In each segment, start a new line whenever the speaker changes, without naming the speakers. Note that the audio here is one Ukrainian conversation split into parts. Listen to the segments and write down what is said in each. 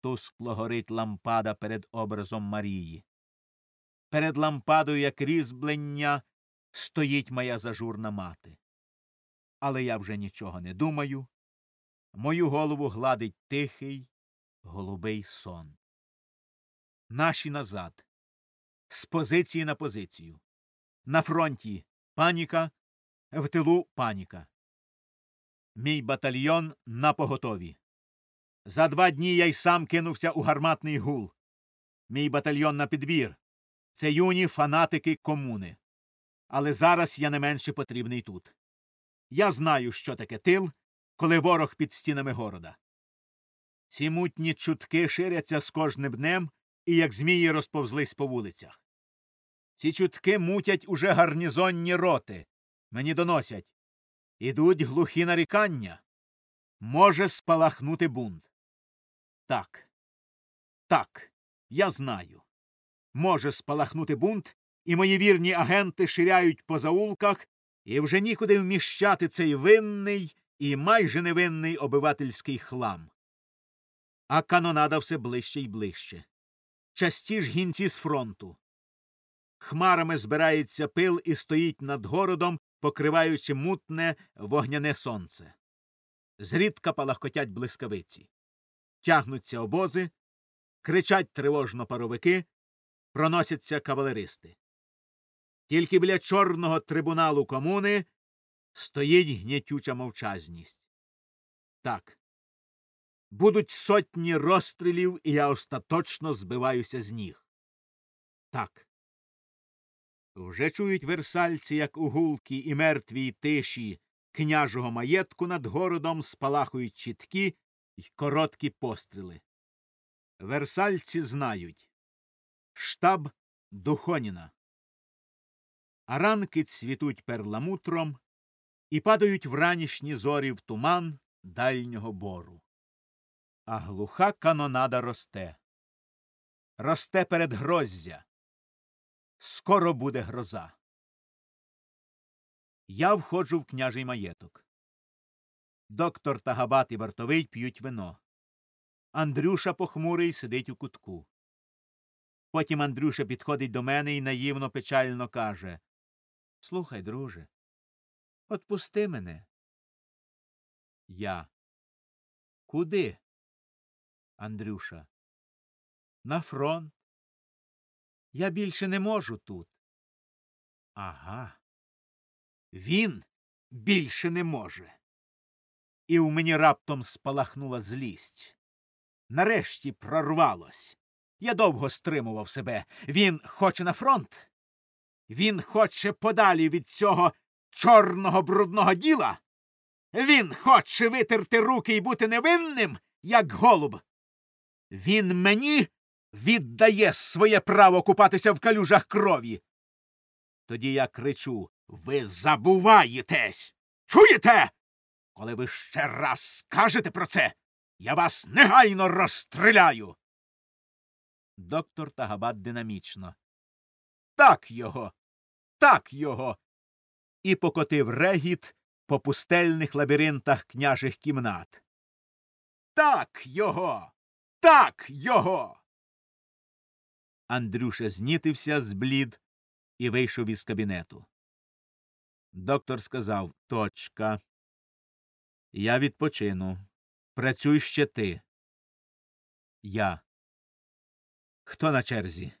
Тускло горить лампада перед образом Марії. Перед лампадою, як різьблення, стоїть моя зажурна мати. Але я вже нічого не думаю. Мою голову гладить тихий, голубий сон. Наші назад. З позиції на позицію. На фронті паніка, в тилу паніка. Мій батальйон на поготові. За два дні я й сам кинувся у гарматний гул. Мій батальйон на підбір. Це юні фанатики комуни. Але зараз я не менше потрібний тут. Я знаю, що таке тил, коли ворог під стінами города. Ці мутні чутки ширяться з кожним днем і, як змії, розповзлись по вулицях. Ці чутки мутять уже гарнізонні роти. Мені доносять. Ідуть глухі нарікання. Може спалахнути бунт. Так. Так, я знаю. Може спалахнути бунт, і мої вірні агенти ширяють по заулках, і вже нікуди вміщати цей винний і майже невинний обивательський хлам. А канонада все ближче й ближче. Частіш гінці з фронту. Хмарами збирається пил і стоїть над городом, покриваючи мутне вогняне сонце. Зрідка палахкотять блискавиці. Тягнуться обози, кричать тривожно паровики, проносяться кавалеристи. Тільки біля чорного трибуналу комуни стоїть гнітюча мовчазність. Так. Будуть сотні розстрілів, і я остаточно збиваюся з ніг. Так. Вже чують версальці, як у гулкій і мертвій тиші княжого маєтку над городом спалахують чіткі й короткі постріли. Версальці знають штаб Духоніна. А ранки цвітуть перламутром і падають вранішні зорі в туман дальнього бору. А глуха канонада росте. Росте перед гроздя. Скоро буде гроза. Я входжу в княжий маєток. Доктор Тагабат і вартовий п'ють вино. Андрюша похмурий сидить у кутку. Потім Андрюша підходить до мене і наївно печально каже Слухай, друже, отпусти мене. Я. Куди? Андрюша. На фронт. Я більше не можу тут. Ага. Він більше не може. І у мені раптом спалахнула злість. Нарешті прорвалось. Я довго стримував себе. Він хоче на фронт. Він хоче подалі від цього чорного брудного діла. Він хоче витерти руки і бути невинним, як голуб. Він мені віддає своє право купатися в калюжах крові. Тоді я кричу Ви забуваєтесь. Чуєте? Коли ви ще раз скажете про це, я вас негайно розстріляю. Доктор Тагабат динамічно. Так його. Так його. І покотив регіт по пустельних лабіринтах княжих кімнат. Так його. Так його. Андрюша знітився зблід і вийшов із кабінету. Доктор сказав Точка. Я відпочину. Працюй ще ти. Я. Хто на черзі?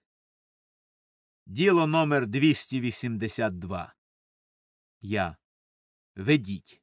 Діло номер 282. Я. Ведіть.